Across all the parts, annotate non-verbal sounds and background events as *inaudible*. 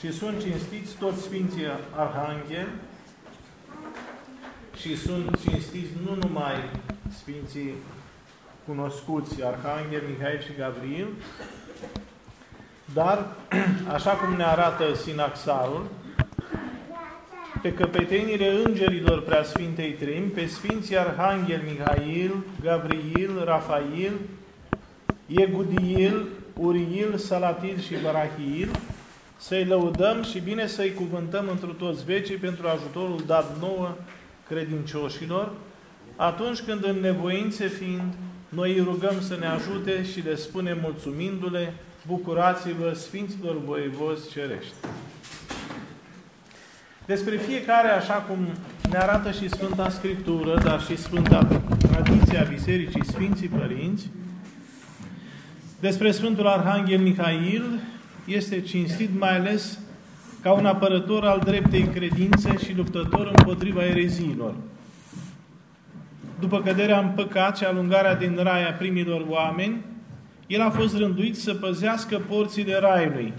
și sunt cinstiți toți Sfinții Arhangheli și sunt cinstiți nu numai Sfinții cunoscuți, Arhanghel, Mihail și Gabriel, dar, *clears throat* așa cum ne arată Sinaxarul, pe căpetenile îngerilor preasfintei Trim, pe Sfinții Arhanghel Mihail, Gabriel, Rafael, Egudiel, Uriel, Salatil și Barachiil, să-i lăudăm și bine să-i cuvântăm într toți vecii pentru ajutorul dat nouă credincioșilor, atunci când în nevoințe fiind, noi îi rugăm să ne ajute și le spunem mulțumindu-le, bucurați-vă Sfinților Voievozi Cerești. Despre fiecare, așa cum ne arată și Sfânta Scriptură, dar și Sfânta Tradiția Bisericii Sfinții Părinți, despre Sfântul Arhanghel Mihail este cinstit mai ales ca un apărător al dreptei credințe și luptător împotriva ereziilor. După căderea în păcat și alungarea din rai a primilor oameni, el a fost rânduit să păzească porțile raiului.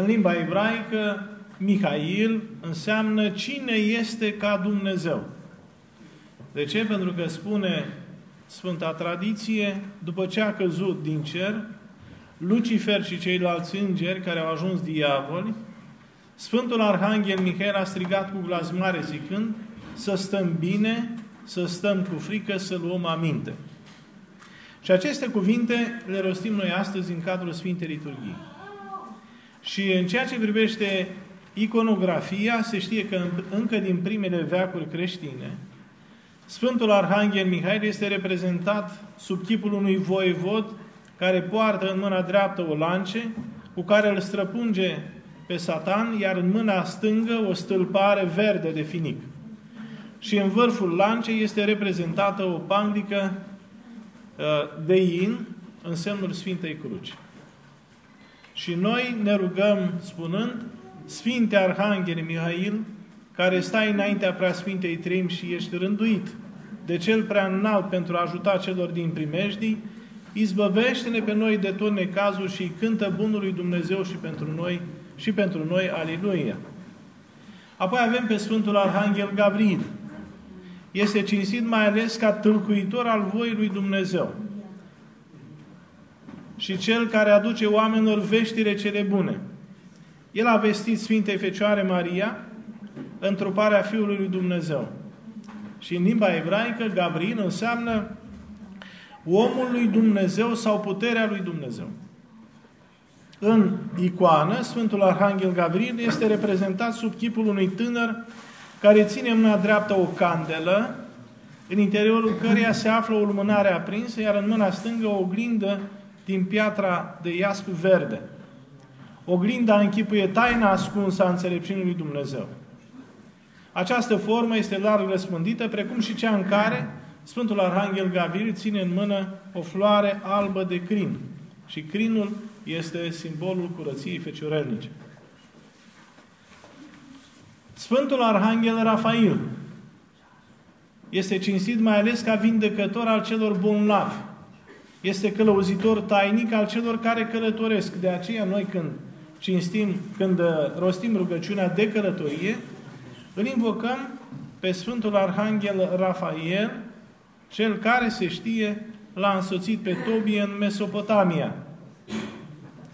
În limba ebraică, Mihail înseamnă cine este ca Dumnezeu. De ce? Pentru că spune Sfânta Tradiție, după ce a căzut din cer, Lucifer și ceilalți îngeri care au ajuns diavoli, Sfântul Arhanghel Mihail a strigat cu glas mare zicând să stăm bine, să stăm cu frică, să luăm aminte. Și aceste cuvinte le rostim noi astăzi în cadrul Sfintei Liturghii. Și în ceea ce privește iconografia, se știe că încă din primele veacuri creștine, Sfântul Arhanghel Mihail este reprezentat sub chipul unui voievod care poartă în mâna dreaptă o lance cu care îl străpunge pe Satan, iar în mâna stângă o stâlpare verde de finic. Și în vârful lancei este reprezentată o panglică uh, de in în semnul Sfintei Cruci. Și noi ne rugăm spunând, Sfinte Arhanghel Mihail, care stai înaintea Preasfintei Treim și ești rânduit de cel prea înalt pentru a ajuta celor din primejdii, izbăvește-ne pe noi de tot necazul și cântă Bunului Dumnezeu și pentru noi, și pentru noi, Aliluia. Apoi avem pe Sfântul Arhanghel Gabriel. Este cinstit mai ales ca tâlcuitor al voii lui Dumnezeu și cel care aduce oamenilor veștile cele bune. El a vestit Sfintei Fecioare Maria întruparea Fiului lui Dumnezeu. Și în limba ebraică, Gabriel înseamnă omul lui Dumnezeu sau puterea lui Dumnezeu. În icoană, Sfântul Arhanghel Gabriel este reprezentat sub chipul unui tânăr care ține în mâna dreaptă o candelă, în interiorul căreia se află o lumânare aprinsă, iar în mâna stângă o oglindă din piatra de iasp verde. Oglinda închipuie taina ascunsă a înțelepciunii lui Dumnezeu. Această formă este larg răspândită, precum și cea în care Sfântul Arhanghel Gabriel ține în mână o floare albă de crin. Și crinul este simbolul curăției feciorelnice. Sfântul Arhanghel Rafael este cinstit mai ales ca vindecător al celor bolnavi. Este călăuzitor tainic al celor care călătoresc. De aceea noi când cinstim, când rostim rugăciunea de călătorie, îl invocăm pe Sfântul Arhanghel Rafael, cel care se știe l-a însoțit pe Tobie în Mesopotamia.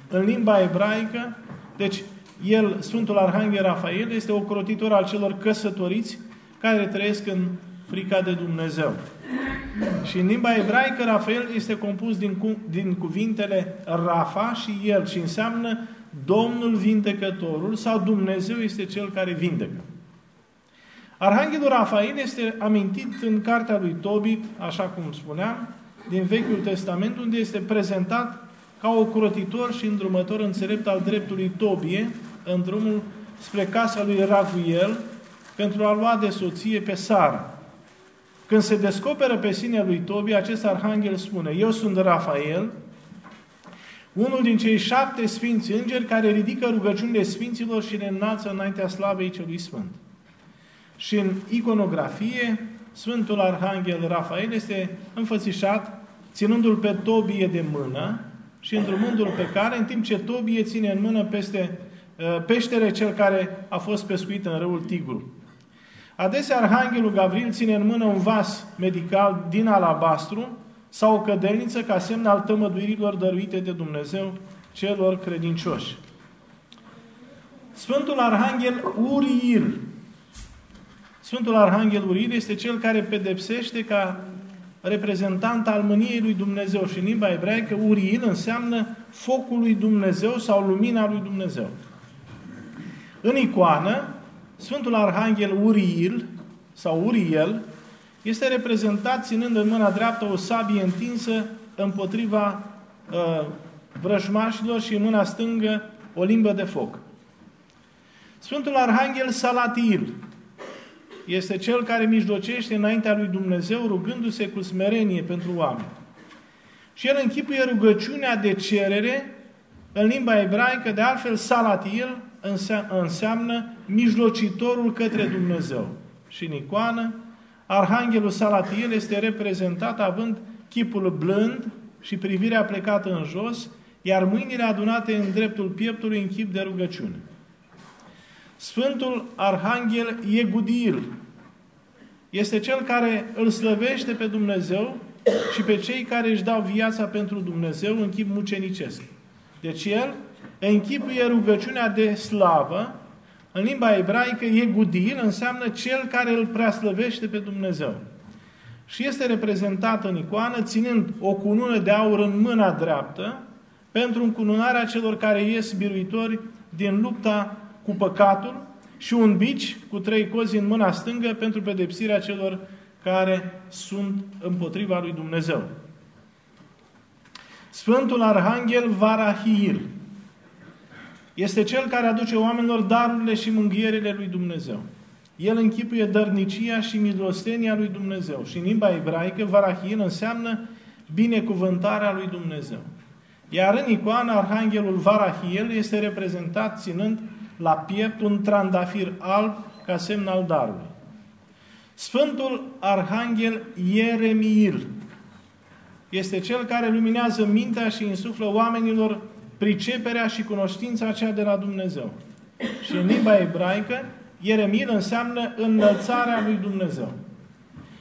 În limba ebraică, deci el, Sfântul Arhanghel Rafael, este ocrotitor al celor căsătoriți care trăiesc în frica de Dumnezeu. Și în limba ebraică, Rafael este compus din, cu, din cuvintele Rafa și el și înseamnă Domnul vindecătorul sau Dumnezeu este cel care vindecă. Arhanghelul Rafael este amintit în cartea lui Tobit, așa cum spuneam, din Vechiul Testament, unde este prezentat ca ocrotitor și îndrumător înțelept al dreptului Tobie în drumul spre casa lui Raguel pentru a lua de soție pe Sara. Când se descoperă pe sine lui Tobie, acest arhanghel spune, eu sunt Rafael, unul din cei șapte sfinți îngeri care ridică rugăciunile sfinților și le înalță înaintea slavei celui Sfânt. Și în iconografie, Sfântul Arhanghel Rafael este înfățișat ținându-l pe Tobie de mână și îndrumându-l pe care, în timp ce Tobie ține în mână peste uh, peștere cel care a fost pescuit în râul Tigru. Adesea Arhanghelul Gavril ține în mână un vas medical din alabastru sau o cădelniță ca semn al tămăduirilor dăruite de Dumnezeu celor credincioși. Sfântul Arhanghel Uriil. Sfântul Arhanghel Uriil este cel care pedepsește ca reprezentant al mâniei lui Dumnezeu și în limba ebraică Uriil înseamnă focul lui Dumnezeu sau lumina lui Dumnezeu. În icoană, Sfântul Arhanghel Uriil sau Uriel este reprezentat ținând în mâna dreaptă o sabie întinsă împotriva uh, vrăjmașilor și în mâna stângă o limbă de foc. Sfântul Arhanghel Salatil este cel care mijlocește înaintea lui Dumnezeu rugându-se cu smerenie pentru oameni. Și el închipuie rugăciunea de cerere în limba ebraică, de altfel Salatil înseamnă mijlocitorul către Dumnezeu. Și în icoană, Arhanghelul Salatiel este reprezentat având chipul blând și privirea plecată în jos, iar mâinile adunate în dreptul pieptului în chip de rugăciune. Sfântul Arhanghel Iegudil este cel care îl slăvește pe Dumnezeu și pe cei care își dau viața pentru Dumnezeu în chip mucenicesc. Deci el închipuie rugăciunea de slavă, în limba ebraică, Iegudil înseamnă cel care îl preaslăvește pe Dumnezeu. Și este reprezentat în icoană ținând o cunună de aur în mâna dreaptă pentru încununarea celor care ies biruitori din lupta cu păcatul și un bici cu trei cozi în mâna stângă pentru pedepsirea celor care sunt împotriva lui Dumnezeu. Sfântul Arhanghel Varahil este cel care aduce oamenilor darurile și mânghierile lui Dumnezeu. El închipuie dărnicia și milostenia lui Dumnezeu. Și în limba ebraică, Varahil înseamnă binecuvântarea lui Dumnezeu. Iar în icoană, Arhanghelul Varahiel este reprezentat ținând la piept un trandafir alb ca semn al darului. Sfântul Arhanghel Ieremiil este cel care luminează mintea și insuflă oamenilor priceperea și cunoștința aceea de la Dumnezeu. Și în limba ebraică, Ieremil înseamnă înălțarea lui Dumnezeu.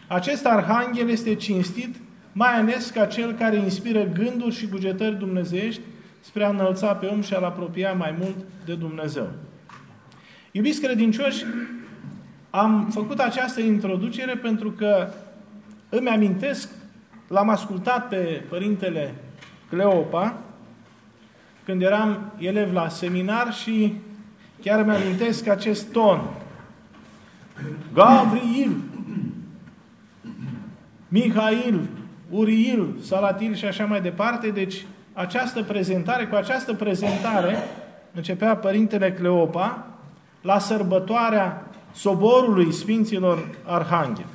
Acest arhanghel este cinstit, mai ales ca cel care inspiră gânduri și bugetări dumnezeiești spre a înălța pe om și a-l apropia mai mult de Dumnezeu. Iubiți credincioși, am făcut această introducere pentru că îmi amintesc, l-am ascultat pe Părintele Cleopa, când eram elev la seminar și chiar mi amintesc acest ton. Gavril, Mihail, Uriil, Salatil și așa mai departe. Deci această prezentare, cu această prezentare începea Părintele Cleopa la sărbătoarea soborului Sfinților Arhanghel.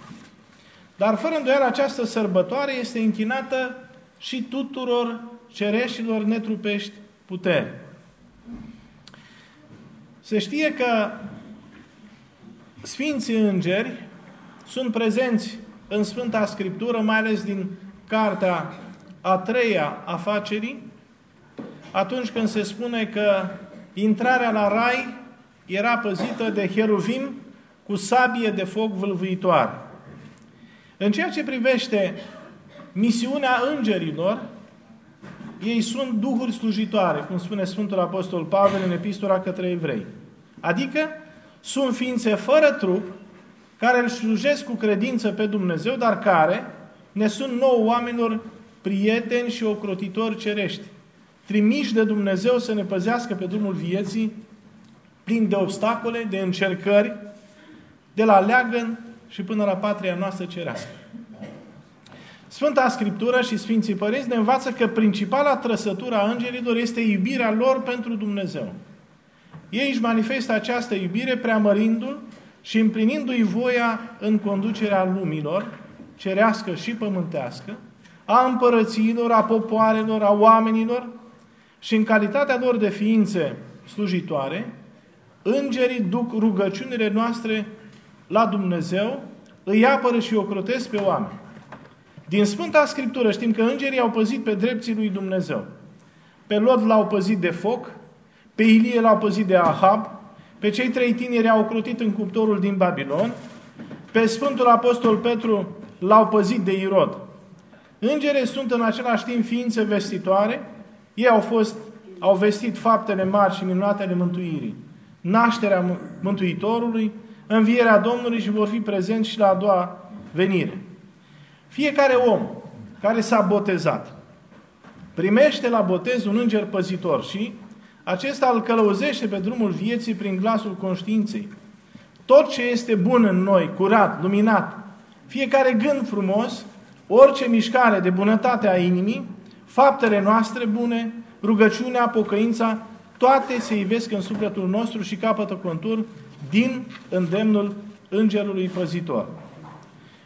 Dar fără îndoială această sărbătoare este închinată și tuturor cereșilor netrupești puteri. Se știe că Sfinții Îngeri sunt prezenți în Sfânta Scriptură, mai ales din cartea a treia a facerii, atunci când se spune că intrarea la rai era păzită de heruvim cu sabie de foc vâlvâitoare. În ceea ce privește misiunea îngerilor, ei sunt duhuri slujitoare, cum spune Sfântul Apostol Pavel în epistola către evrei. Adică sunt ființe fără trup, care îl slujesc cu credință pe Dumnezeu, dar care ne sunt nouă oamenilor prieteni și ocrotitori cerești, trimiși de Dumnezeu să ne păzească pe drumul vieții, plin de obstacole, de încercări, de la leagăn și până la patria noastră cerească. Sfânta Scriptură și Sfinții Părinți ne învață că principala trăsătură a îngerilor este iubirea lor pentru Dumnezeu. Ei își manifestă această iubire preamărindu-L și împlinindu-i voia în conducerea lumilor, cerească și pământească, a împărățiilor, a popoarelor, a oamenilor și în calitatea lor de ființe slujitoare, îngerii duc rugăciunile noastre la Dumnezeu, îi apără și ocrotesc pe oameni. Din Sfânta Scriptură știm că îngerii au păzit pe drepții lui Dumnezeu. Pe Lot l-au păzit de foc, pe pe Ilie l-au păzit de Ahab, pe cei trei tineri au crotit în cuptorul din Babilon, pe Sfântul Apostol Petru l-au păzit de Irod. Îngerii sunt în același timp ființe vestitoare, ei au fost, au vestit faptele mari și minunatele mântuirii, nașterea Mântuitorului, învierea Domnului și vor fi prezenți și la a doua venire. Fiecare om care s-a botezat primește la botez un înger păzitor și acesta îl călăuzește pe drumul vieții prin glasul conștiinței. Tot ce este bun în noi, curat, luminat, fiecare gând frumos, orice mișcare de bunătate a inimii, faptele noastre bune, rugăciunea, pocăința, toate se ivesc în sufletul nostru și capătă contur din îndemnul îngerului păzitor.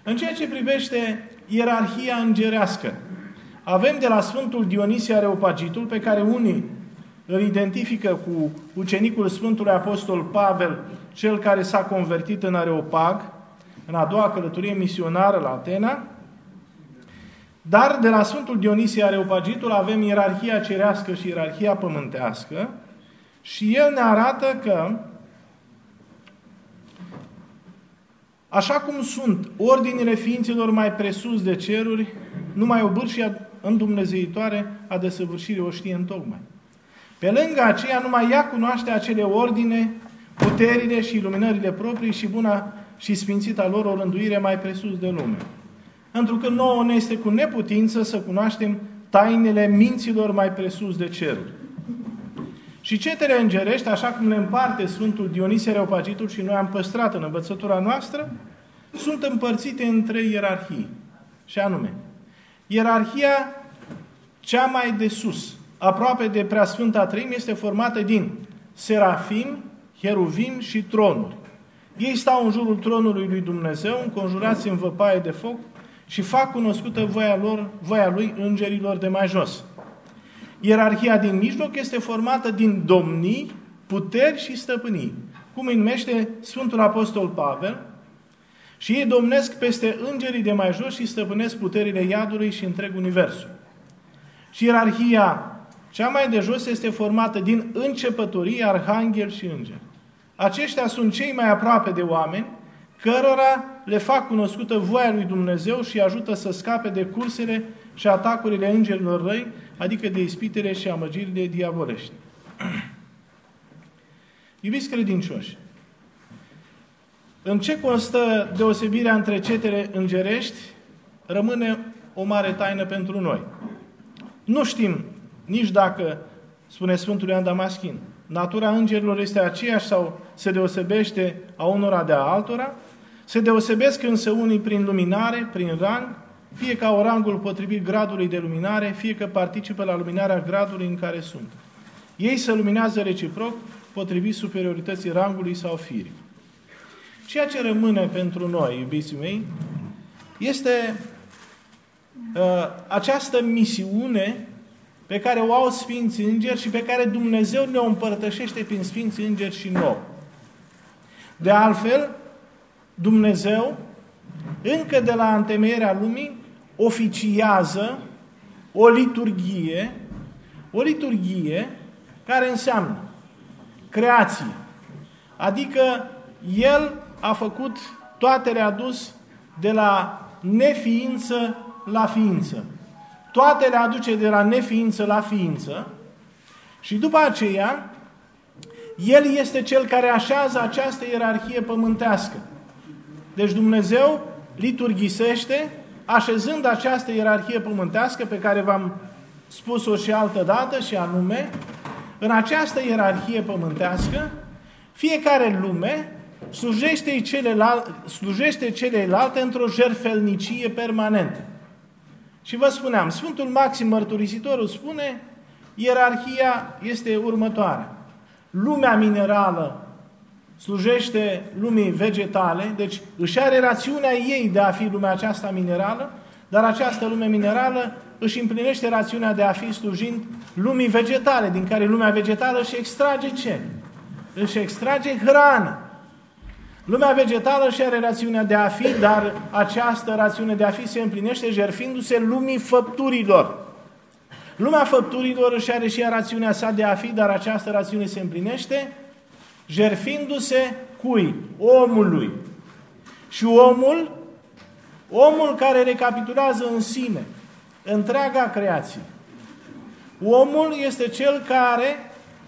În ceea ce privește ierarhia îngerească, avem de la Sfântul Dionisie Areopagitul, pe care unii îl identifică cu ucenicul Sfântului Apostol Pavel, cel care s-a convertit în Areopag, în a doua călătorie misionară la Atena, dar de la Sfântul Dionisie Areopagitul avem ierarhia cerească și ierarhia pământească și el ne arată că așa cum sunt ordinile ființelor mai presus de ceruri, numai o bârșie îndumnezeitoare a desăvârșirii o știe în tocmai. Pe lângă aceea, numai ea cunoaște acele ordine, puterile și iluminările proprii și buna și sfințita lor o rânduire mai presus de lume. Întrucât nouă ne este cu neputință să cunoaștem tainele minților mai presus de ceruri. Și cetele îngerești, așa cum le împarte Sfântul Dionisie Reopagitul și noi am păstrat în învățătura noastră, sunt împărțite în trei ierarhii. Și anume, ierarhia cea mai de sus, aproape de Preasfânta Treime, este formată din serafim, heruvim și tronuri. Ei stau în jurul tronului lui Dumnezeu, înconjurați în văpaie de foc și fac cunoscută voia, lor, voia lui îngerilor de mai jos. Ierarhia din mijloc este formată din domnii, puteri și stăpânii, cum îi numește Sfântul Apostol Pavel, și ei domnesc peste îngerii de mai jos și stăpânesc puterile iadului și întreg universul. Și ierarhia cea mai de jos este formată din începătorii, arhanghel și îngeri. Aceștia sunt cei mai aproape de oameni, cărora le fac cunoscută voia lui Dumnezeu și ajută să scape de cursele și atacurile îngerilor răi, adică de ispitele și amăgirile diavolești. *clears throat* Iubiți credincioși, în ce constă deosebirea între cetele îngerești, rămâne o mare taină pentru noi. Nu știm nici dacă, spune Sfântul Ioan Damaschin, natura îngerilor este aceeași sau se deosebește a unora de a altora, se deosebesc însă unii prin luminare, prin rang, fie ca o rangul potrivit gradului de luminare, fie că participă la luminarea gradului în care sunt. Ei se luminează reciproc, potrivit superiorității rangului sau firii. Ceea ce rămâne pentru noi, iubiții mei, este uh, această misiune pe care o au Sfinții Îngeri și pe care Dumnezeu ne-o împărtășește prin Sfinții Îngeri și nou. De altfel, Dumnezeu, încă de la întemeierea lumii, oficiază o liturghie, o liturghie care înseamnă creație. Adică El a făcut toate readus de la neființă la ființă toate le aduce de la neființă la ființă și după aceea el este cel care așează această ierarhie pământească. Deci Dumnezeu liturghisește așezând această ierarhie pământească pe care v-am spus-o și altă dată și anume, în această ierarhie pământească, fiecare lume slujește celelalte, slujește celelalte într-o jerfelnicie permanentă. Și vă spuneam, Sfântul Maxim Mărturisitorul spune, ierarhia este următoarea. Lumea minerală slujește lumii vegetale, deci își are rațiunea ei de a fi lumea aceasta minerală, dar această lume minerală își împlinește rațiunea de a fi slujind lumii vegetale, din care lumea vegetală își extrage ce? Își extrage hrană. Lumea vegetală și are rațiunea de a fi, dar această rațiune de a fi se împlinește jerfindu-se lumii făpturilor. Lumea făpturilor își are și ea rațiunea sa de a fi, dar această rațiune se împlinește jerfindu-se cui? Omului. Și omul, omul care recapitulează în sine întreaga creație. Omul este cel care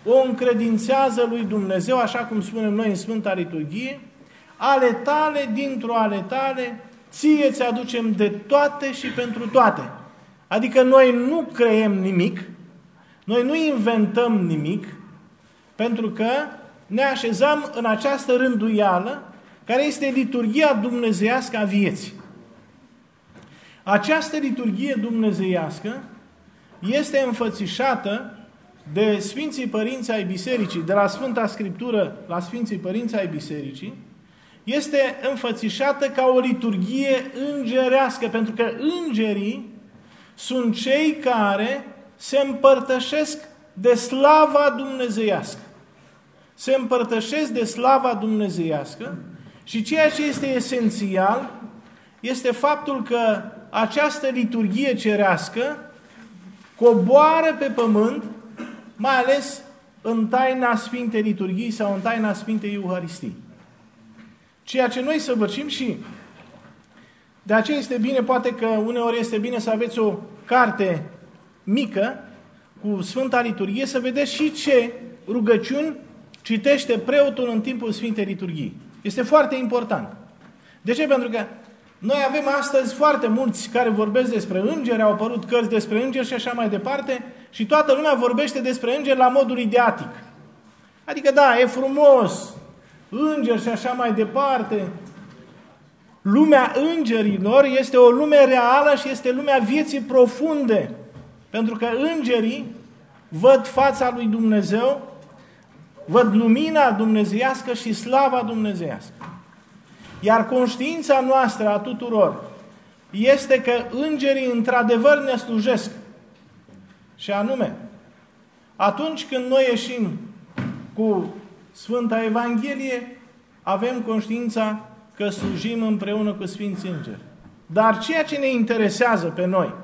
o încredințează lui Dumnezeu, așa cum spunem noi în Sfânta Liturghie, ale tale, dintr-o ale tale, ție ți aducem de toate și pentru toate. Adică noi nu creem nimic, noi nu inventăm nimic, pentru că ne așezăm în această rânduială care este liturgia dumnezeiască a vieții. Această liturghie dumnezeiască este înfățișată de Sfinții Părinți ai Bisericii, de la Sfânta Scriptură la Sfinții Părinți ai Bisericii, este înfățișată ca o liturghie îngerească, pentru că îngerii sunt cei care se împărtășesc de slava dumnezeiască. Se împărtășesc de slava dumnezeiască și ceea ce este esențial este faptul că această liturghie cerească coboară pe pământ, mai ales în taina Sfintei Liturghii sau în taina Sfintei Euharistii. Ceea ce noi săvârșim și de aceea este bine, poate că uneori este bine să aveți o carte mică cu Sfânta Liturghie, să vedeți și ce rugăciuni citește preotul în timpul Sfintei Liturghii. Este foarte important. De ce? Pentru că noi avem astăzi foarte mulți care vorbesc despre îngeri, au apărut cărți despre îngeri și așa mai departe, și toată lumea vorbește despre îngeri la modul ideatic. Adică da, e frumos, îngeri și așa mai departe. Lumea îngerilor este o lume reală și este lumea vieții profunde. Pentru că îngerii văd fața lui Dumnezeu, văd lumina dumnezeiască și slava dumnezeiască. Iar conștiința noastră a tuturor este că îngerii într-adevăr ne slujesc. Și anume, atunci când noi ieșim cu Sfânta Evanghelie, avem conștiința că slujim împreună cu Sfinții Îngeri. Dar ceea ce ne interesează pe noi,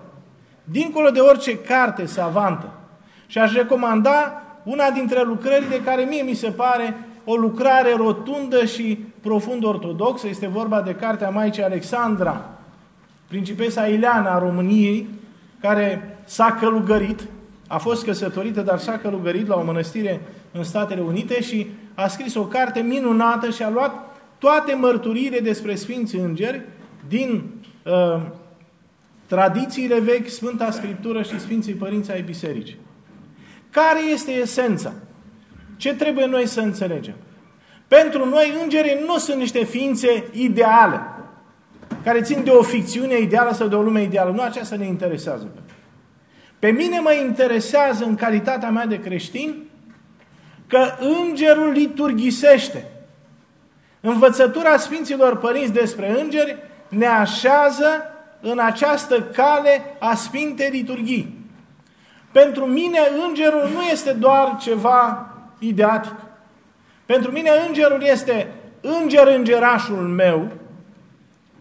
dincolo de orice carte savantă, și aș recomanda una dintre lucrările care mie mi se pare o lucrare rotundă și profund ortodoxă, este vorba de cartea Maicii Alexandra, principesa Ileana a României, care s-a călugărit, a fost căsătorită, dar s-a călugărit la o mănăstire în Statele Unite și a scris o carte minunată și a luat toate mărturiile despre Sfinți Îngeri din uh, tradițiile vechi, Sfânta Scriptură și Sfinții Părinți ai Bisericii. Care este esența? Ce trebuie noi să înțelegem? Pentru noi, îngerii nu sunt niște ființe ideale, care țin de o ficțiune ideală sau de o lume ideală. Nu aceasta ne interesează. Pe mine mă interesează în calitatea mea de creștin că îngerul liturghisește. Învățătura Sfinților Părinți despre îngeri ne așează în această cale a Sfintei Liturghii. Pentru mine îngerul nu este doar ceva ideatic. Pentru mine îngerul este înger îngerașul meu,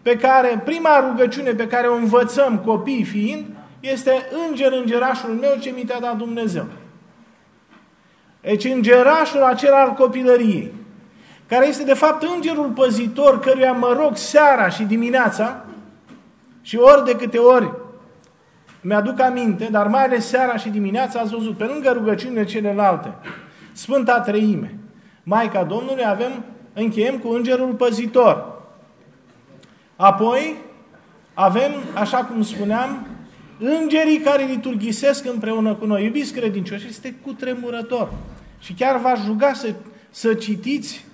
pe care prima rugăciune pe care o învățăm copiii fiind, este înger îngerașul meu ce mi te-a dat Dumnezeu. Deci îngerașul acela al copilăriei, care este de fapt îngerul păzitor căruia mă rog seara și dimineața și ori de câte ori mi-aduc aminte, dar mai ales seara și dimineața ați văzut, pe lângă rugăciunile celelalte, Sfânta Treime, Maica Domnului, avem, încheiem cu Îngerul Păzitor. Apoi avem, așa cum spuneam, îngerii care liturghisesc împreună cu noi. Iubiți credincioși, este cutremurător. Și chiar v-aș ruga să, să citiți,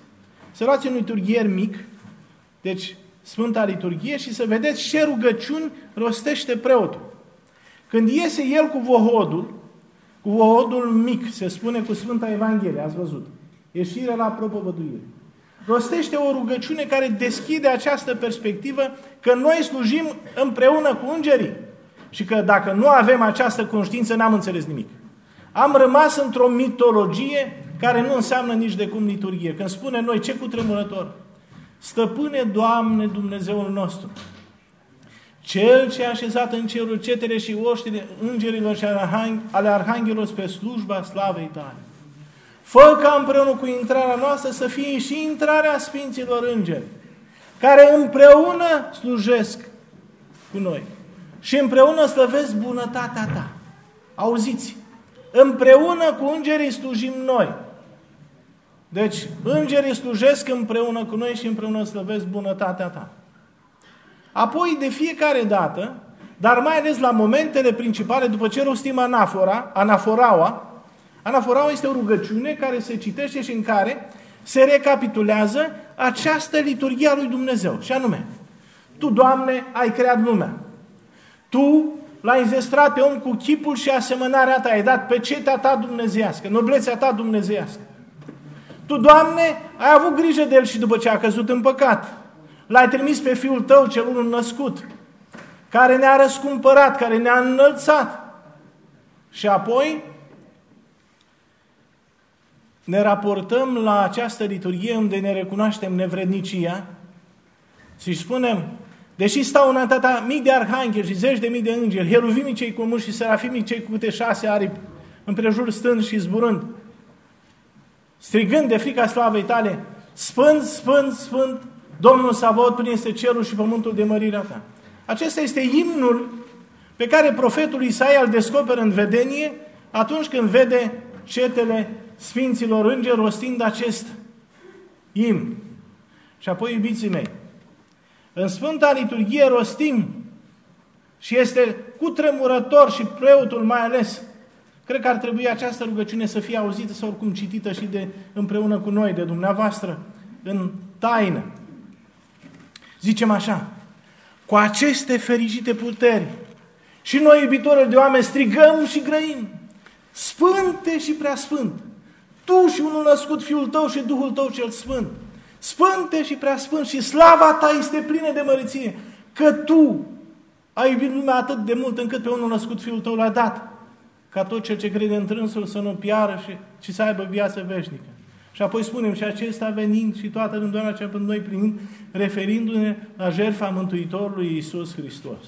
să luați un liturghier mic, deci Sfânta Liturghie, și să vedeți ce rugăciuni rostește preotul. Când iese el cu vohodul, cu vohodul mic, se spune cu Sfânta Evanghelie, ați văzut, ieșirea la propovăduire. Rostește o rugăciune care deschide această perspectivă că noi slujim împreună cu îngerii. Și că dacă nu avem această conștiință, n-am înțeles nimic. Am rămas într-o mitologie care nu înseamnă nici de cum liturghie. Când spune noi, ce cutremurător? Stăpâne, Doamne, Dumnezeul nostru, Cel ce a așezat în cerul cetele și oștile îngerilor și ale arhanghelor pe slujba slavei tale. Fă ca împreună cu intrarea noastră să fie și intrarea Sfinților Îngeri, care împreună slujesc cu noi și împreună slăvesc bunătatea ta. Auziți? Împreună cu îngerii slujim noi. Deci, îngerii slujesc împreună cu noi și împreună slăvesc bunătatea ta. Apoi, de fiecare dată, dar mai ales la momentele principale, după ce rostim anafora, anaforaua, anaforaua este o rugăciune care se citește și în care se recapitulează această liturghie a lui Dumnezeu. Și anume, Tu, Doamne, ai creat lumea. Tu l-ai înzestrat pe om cu chipul și asemănarea ta, ai dat pe cetea ta dumnezeiască, noblețea ta dumnezeiască. Tu, Doamne, ai avut grijă de el și după ce a căzut în păcat. L-ai trimis pe Fiul Tău, cel unul născut, care ne-a răscumpărat, care ne-a înălțat. Și apoi ne raportăm la această liturghie unde ne recunoaștem nevrednicia și spunem, deși stau înaintea mii de arhangheli și zeci de mii de îngeri, heruvimii cei cu și serafimii cei cu câte șase aripi, împrejur stând și zburând, strigând de frica slavei tale, Sfânt, Sfânt, Sfânt, Domnul Savot, prin este cerul și pământul de mărirea ta. Acesta este imnul pe care profetul Isaia îl descoperă în vedenie atunci când vede cetele Sfinților Îngeri rostind acest imn. Și apoi, iubiții mei, în Sfânta Liturghie rostim și este cutremurător și preotul mai ales. Cred că ar trebui această rugăciune să fie auzită sau oricum citită și de împreună cu noi, de dumneavoastră, în taină. Zicem așa, cu aceste fericite puteri și noi, iubitori de oameni, strigăm și grăim, Sfânte și Preasfânt, Tu și unul născut Fiul Tău și Duhul Tău cel Sfânt, Sfânte și Preasfânt și slava Ta este plină de măreție, că Tu ai iubit lumea atât de mult încât pe unul născut Fiul Tău l-a dat, ca tot cel ce crede în trânsul să nu piară și, și să aibă viață veșnică. Și apoi spunem, și acesta venind și toată rânduiala cea pentru noi primind, referindu-ne la jertfa Mântuitorului Iisus Hristos.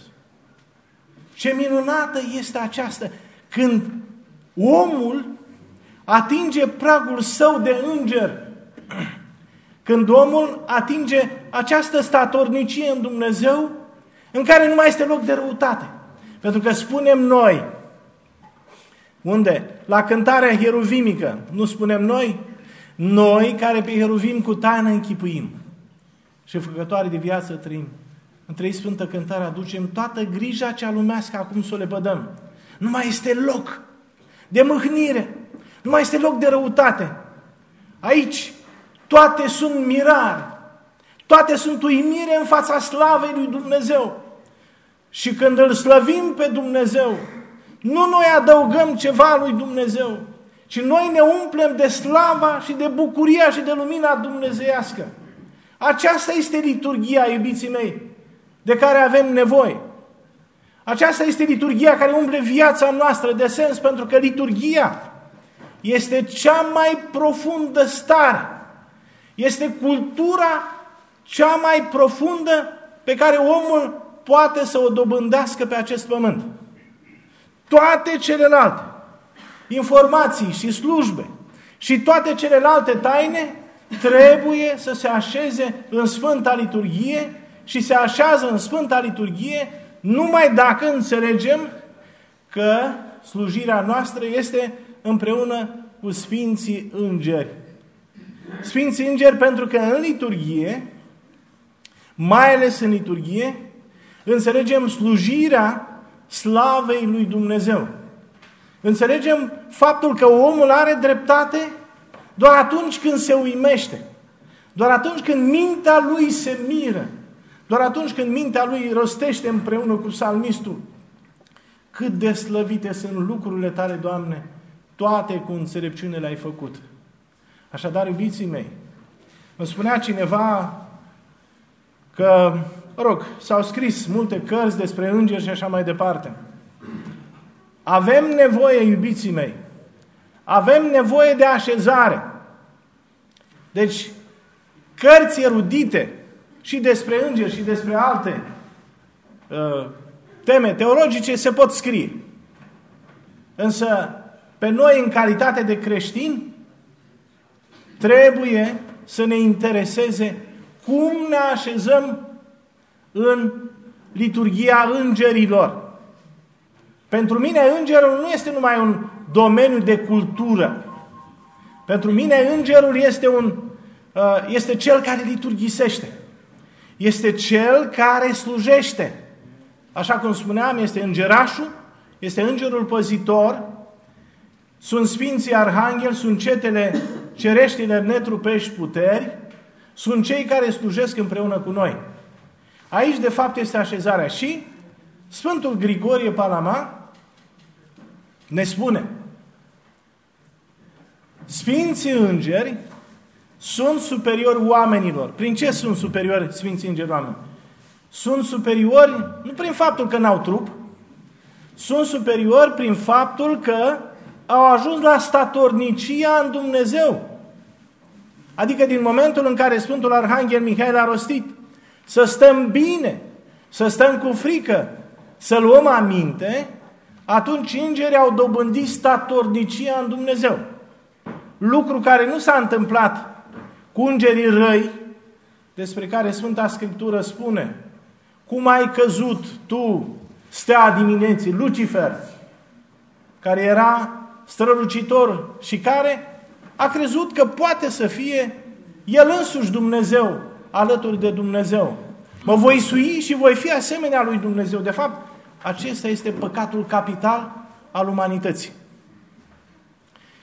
Ce minunată este aceasta când omul atinge pragul său de înger, când omul atinge această statornicie în Dumnezeu, în care nu mai este loc de răutate. Pentru că spunem noi, unde? La cântarea hieruvimică, nu spunem noi, noi care pe heruvim cu taină închipuim și făcătoare de viață trăim. În trei sfântă cântare aducem toată grija cea lumească acum să o le pădăm. Nu mai este loc de mâhnire, nu mai este loc de răutate. Aici toate sunt mirari, toate sunt uimire în fața slavei lui Dumnezeu. Și când îl slăvim pe Dumnezeu, nu noi adăugăm ceva lui Dumnezeu, și noi ne umplem de slava și de bucuria și de lumina dumnezeiască. Aceasta este liturgia, iubiții mei, de care avem nevoie. Aceasta este liturgia care umple viața noastră de sens, pentru că liturgia este cea mai profundă stare. Este cultura cea mai profundă pe care omul poate să o dobândească pe acest pământ. Toate celelalte informații și slujbe și toate celelalte taine trebuie să se așeze în Sfânta Liturghie și se așează în Sfânta Liturghie numai dacă înțelegem că slujirea noastră este împreună cu Sfinții Îngeri. Sfinții Îngeri pentru că în liturghie, mai ales în liturghie, înțelegem slujirea slavei lui Dumnezeu. Înțelegem faptul că omul are dreptate doar atunci când se uimește, doar atunci când mintea lui se miră, doar atunci când mintea lui rostește împreună cu psalmistul. Cât de slăvite sunt lucrurile tale, Doamne, toate cu înțelepciune le-ai făcut. Așadar, iubiții mei, îmi spunea cineva că, rog, s-au scris multe cărți despre îngeri și așa mai departe. Avem nevoie, iubiții mei, avem nevoie de așezare. Deci, cărți erudite și despre îngeri și despre alte uh, teme teologice se pot scrie. Însă, pe noi, în calitate de creștini, trebuie să ne intereseze cum ne așezăm în liturgia îngerilor. Pentru mine, îngerul nu este numai un domeniu de cultură. Pentru mine, îngerul este, un, uh, este cel care liturgisește. Este cel care slujește. Așa cum spuneam, este îngerașul, este îngerul păzitor, sunt sfinții arhangheli, sunt cetele cereștile netrupești puteri, sunt cei care slujesc împreună cu noi. Aici, de fapt, este așezarea. Și Sfântul Grigorie Palama ne spune Sfinții îngeri sunt superiori oamenilor. Prin ce sunt superiori Sfinții îngeri oameni? Sunt superiori nu prin faptul că n-au trup, sunt superiori prin faptul că au ajuns la statornicia în Dumnezeu. Adică din momentul în care Sfântul Arhanghel Mihail a rostit să stăm bine, să stăm cu frică, să luăm aminte, atunci îngerii au dobândit statornicia în Dumnezeu. Lucru care nu s-a întâmplat cu îngerii răi, despre care Sfânta Scriptură spune, cum ai căzut tu, stea dimineții, Lucifer, care era strălucitor și care a crezut că poate să fie el însuși Dumnezeu, alături de Dumnezeu. Mă voi sui și voi fi asemenea lui Dumnezeu. De fapt, acesta este păcatul capital al umanității.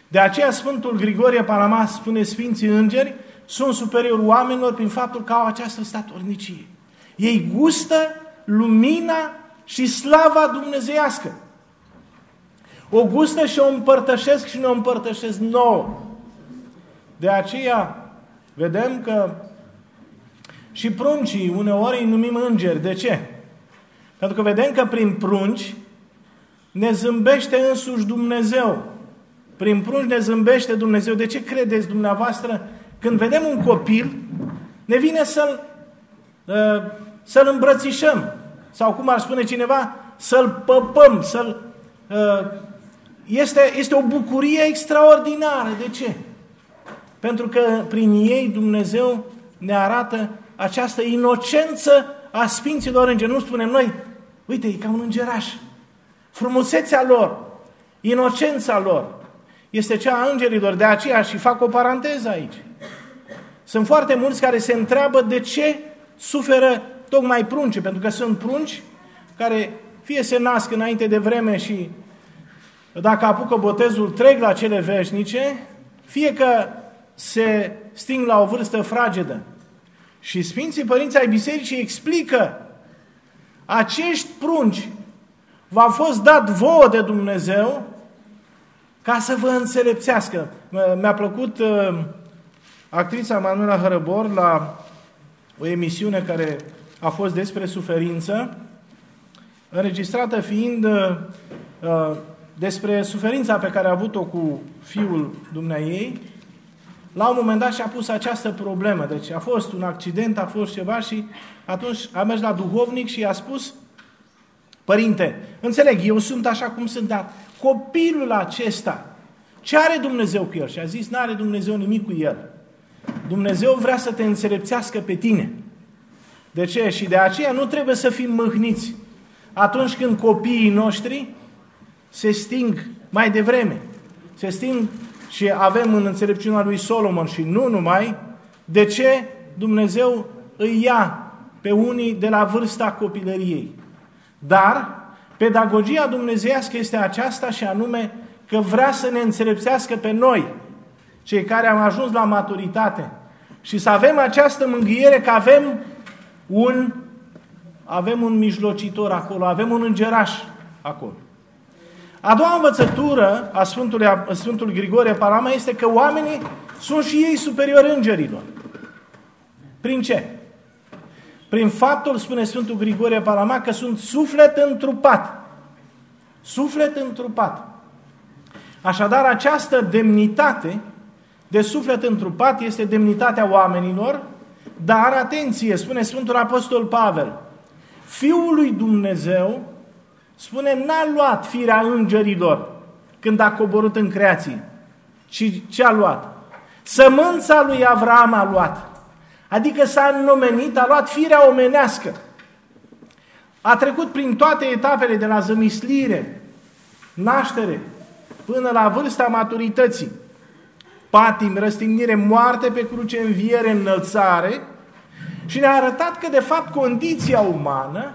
De aceea Sfântul Grigorie Palama spune Sfinții Îngeri sunt superiori oamenilor prin faptul că au această statornicie. Ei gustă lumina și slava dumnezeiască. O gustă și o împărtășesc și ne o împărtășesc nouă. De aceea vedem că și pruncii uneori îi numim îngeri. De ce? Pentru că vedem că prin prunci ne zâmbește însuși Dumnezeu. Prin prunci ne zâmbește Dumnezeu. De ce credeți dumneavoastră când vedem un copil, ne vine să-l, uh, să-l îmbrățișăm? Sau cum ar spune cineva, să-l păpăm, să-l... Uh, este, este o bucurie extraordinară. De ce? Pentru că prin ei Dumnezeu ne arată această inocență a Sfinților Îngeri. Nu spunem noi, uite, e ca un îngeraș. Frumusețea lor, inocența lor, este cea a îngerilor. De aceea și fac o paranteză aici. Sunt foarte mulți care se întreabă de ce suferă tocmai prunci, pentru că sunt prunci care fie se nasc înainte de vreme și dacă apucă botezul trec la cele veșnice, fie că se sting la o vârstă fragedă. Și Sfinții Părinți ai Bisericii explică acești prunci v-a fost dat vouă de Dumnezeu ca să vă înțelepțească. Mi-a plăcut uh, actrița Manuela Hărăbor la o emisiune care a fost despre suferință, înregistrată fiind uh, uh despre suferința pe care a avut-o cu fiul dumneai la un moment dat și-a pus această problemă. Deci a fost un accident, a fost ceva și atunci a mers la duhovnic și i-a spus, Părinte, înțeleg, eu sunt așa cum sunt, dar copilul acesta, ce are Dumnezeu cu el? Și a zis, nu are Dumnezeu nimic cu el. Dumnezeu vrea să te înțelepțească pe tine. De ce? Și de aceea nu trebuie să fim mâhniți atunci când copiii noștri se sting mai devreme. Se sting și avem în înțelepciunea lui Solomon și nu numai, de ce Dumnezeu îi ia pe unii de la vârsta copilăriei. Dar pedagogia dumnezeiască este aceasta și anume că vrea să ne înțelepțească pe noi, cei care am ajuns la maturitate, și să avem această mângâiere că avem un, avem un mijlocitor acolo, avem un îngeraș acolo. A doua învățătură a Sfântului, a Sfântului Grigorie Palama este că oamenii sunt și ei superiori îngerilor. Prin ce? Prin faptul, spune Sfântul Grigorie Palama, că sunt suflet întrupat. Suflet întrupat. Așadar, această demnitate de suflet întrupat este demnitatea oamenilor, dar, atenție, spune Sfântul Apostol Pavel, Fiul lui Dumnezeu, spune, n-a luat firea îngerilor când a coborât în creație, ci ce a luat? Sămânța lui Avram a luat. Adică s-a înnomenit, a luat firea omenească. A trecut prin toate etapele de la zămislire, naștere, până la vârsta maturității. Patim, răstignire, moarte pe cruce, înviere, înălțare și ne-a arătat că de fapt condiția umană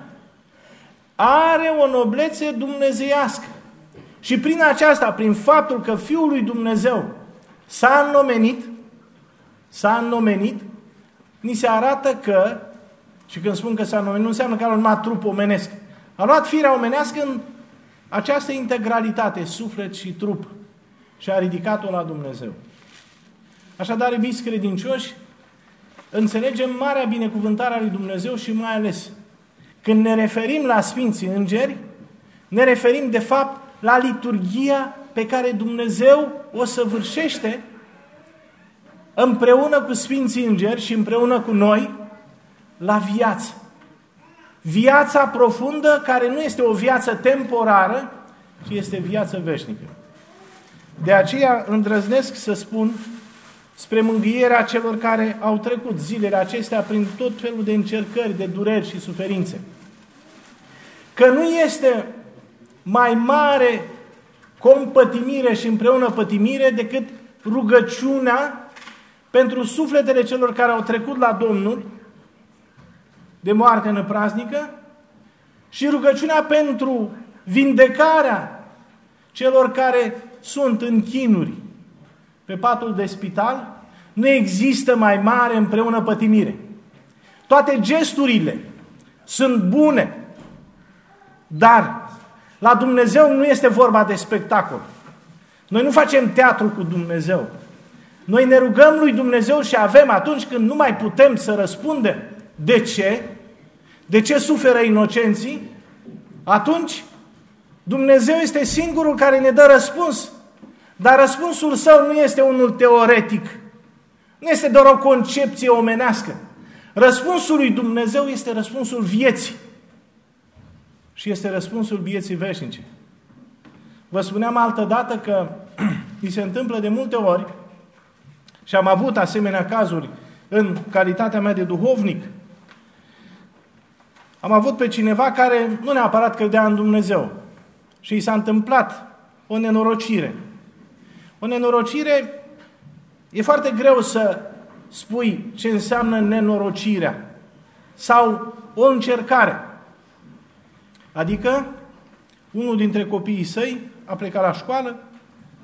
are o noblețe dumnezeiască. Și prin aceasta, prin faptul că Fiul lui Dumnezeu s-a înnomenit, s-a înnomenit, ni se arată că, și când spun că s-a înnomenit, nu înseamnă că a luat trup omenesc. A luat firea omenească în această integralitate, suflet și trup, și a ridicat-o la Dumnezeu. Așadar, iubiți credincioși, înțelegem marea binecuvântare a lui Dumnezeu și mai ales când ne referim la Sfinții Îngeri, ne referim de fapt la liturgia pe care Dumnezeu o săvârșește împreună cu Sfinții Îngeri și împreună cu noi la viață. Viața profundă care nu este o viață temporară, ci este viață veșnică. De aceea îndrăznesc să spun spre mângâierea celor care au trecut zilele acestea prin tot felul de încercări, de dureri și suferințe. Că nu este mai mare compătimire și împreună pătimire decât rugăciunea pentru sufletele celor care au trecut la Domnul de moarte năpraznică și rugăciunea pentru vindecarea celor care sunt în chinuri pe patul de spital, nu există mai mare împreună pătimire. Toate gesturile sunt bune, dar la Dumnezeu nu este vorba de spectacol. Noi nu facem teatru cu Dumnezeu. Noi ne rugăm lui Dumnezeu și avem atunci când nu mai putem să răspundem. De ce? De ce suferă inocenții? Atunci Dumnezeu este singurul care ne dă răspuns. Dar răspunsul său nu este unul teoretic. Nu este doar o concepție omenească. Răspunsul lui Dumnezeu este răspunsul vieții. Și este răspunsul vieții veșnice. Vă spuneam altă dată că *clears throat* îi se întâmplă de multe ori și am avut asemenea cazuri în calitatea mea de duhovnic. Am avut pe cineva care nu neapărat credea în Dumnezeu și i s-a întâmplat o nenorocire. O nenorocire e foarte greu să spui ce înseamnă nenorocirea sau o încercare. Adică, unul dintre copiii săi a plecat la școală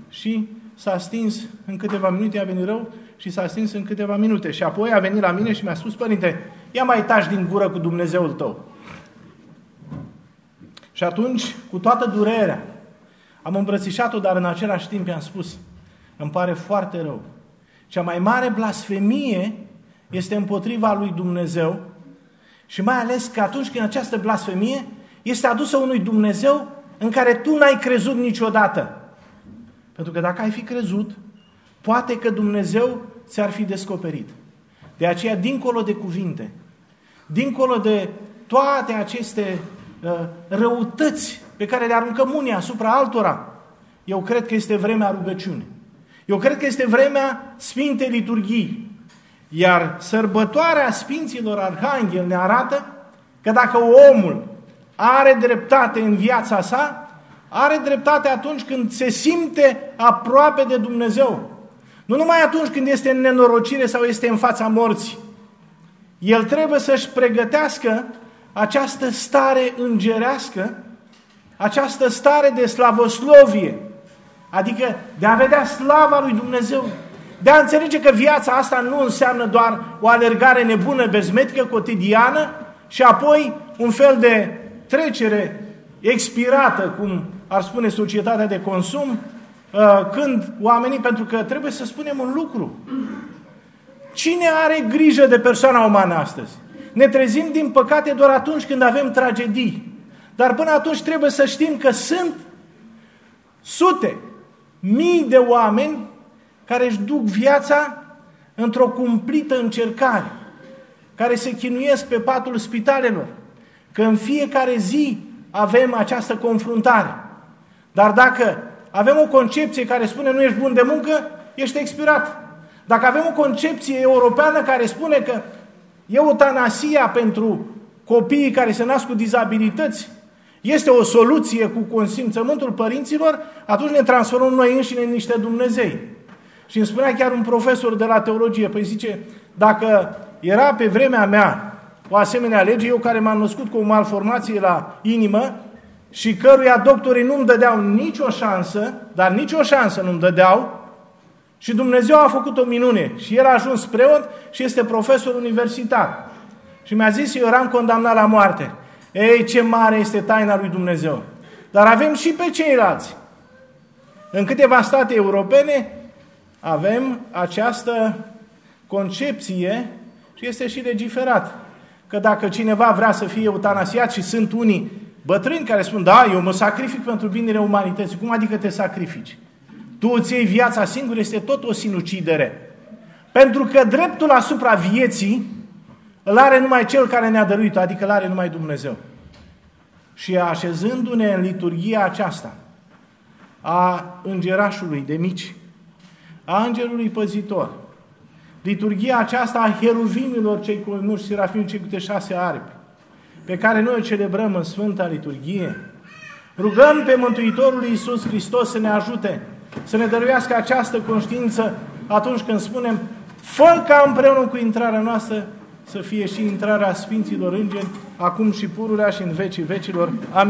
și s-a stins în câteva minute, a venit rău și s-a stins în câteva minute. Și apoi a venit la mine și mi-a spus, părinte, ia mai tași din gură cu Dumnezeul tău. Și atunci, cu toată durerea, am îmbrățișat-o, dar în același timp i-am spus, îmi pare foarte rău. Cea mai mare blasfemie este împotriva lui Dumnezeu și mai ales că atunci când această blasfemie este adusă unui Dumnezeu în care tu n-ai crezut niciodată. Pentru că dacă ai fi crezut, poate că Dumnezeu ți-ar fi descoperit. De aceea, dincolo de cuvinte, dincolo de toate aceste uh, răutăți pe care le aruncăm unii asupra altora, eu cred că este vremea rugăciunii. Eu cred că este vremea Sfintei Liturghii. Iar sărbătoarea Sfinților Arhanghel ne arată că dacă omul are dreptate în viața sa, are dreptate atunci când se simte aproape de Dumnezeu. Nu numai atunci când este în nenorocire sau este în fața morții. El trebuie să-și pregătească această stare îngerească, această stare de slavoslovie, adică de a vedea slava lui Dumnezeu, de a înțelege că viața asta nu înseamnă doar o alergare nebună, bezmetică, cotidiană și apoi un fel de trecere expirată, cum ar spune societatea de consum, uh, când oamenii, pentru că trebuie să spunem un lucru. Cine are grijă de persoana umană astăzi? Ne trezim, din păcate, doar atunci când avem tragedii. Dar până atunci trebuie să știm că sunt sute, mii de oameni care își duc viața într-o cumplită încercare, care se chinuiesc pe patul spitalelor, că în fiecare zi avem această confruntare. Dar dacă avem o concepție care spune nu ești bun de muncă, ești expirat. Dacă avem o concepție europeană care spune că eutanasia pentru copiii care se nasc cu dizabilități este o soluție cu consimțământul părinților, atunci ne transformăm noi înșine în niște Dumnezei. Și îmi spunea chiar un profesor de la teologie, păi zice, dacă era pe vremea mea o asemenea lege, eu care m-am născut cu o malformație la inimă și căruia doctorii nu-mi dădeau nicio șansă, dar nicio șansă nu-mi dădeau, și Dumnezeu a făcut o minune și el a ajuns preot și este profesor universitar. Și mi-a zis, eu eram condamnat la moarte. Ei, ce mare este taina lui Dumnezeu. Dar avem și pe ceilalți. În câteva state europene avem această concepție și este și legiferat. Că dacă cineva vrea să fie eutanasiat și sunt unii bătrâni care spun, da, eu mă sacrific pentru binele umanității. Cum adică te sacrifici? Tu îți iei viața singur, este tot o sinucidere. Pentru că dreptul asupra vieții îl are numai Cel care ne-a dăruit adică îl are numai Dumnezeu. Și așezându-ne în liturgia aceasta a îngerașului de mici, a îngerului păzitor, liturgia aceasta a heruvimilor cei cu nu serafim cei cu șase aripi, pe care noi o celebrăm în Sfânta Liturghie, rugăm pe Mântuitorul Iisus Hristos să ne ajute, să ne dăruiască această conștiință atunci când spunem, fă ca împreună cu intrarea noastră să fie și intrarea Sfinților Îngeri, acum și pururea și în vecii vecilor. Amin.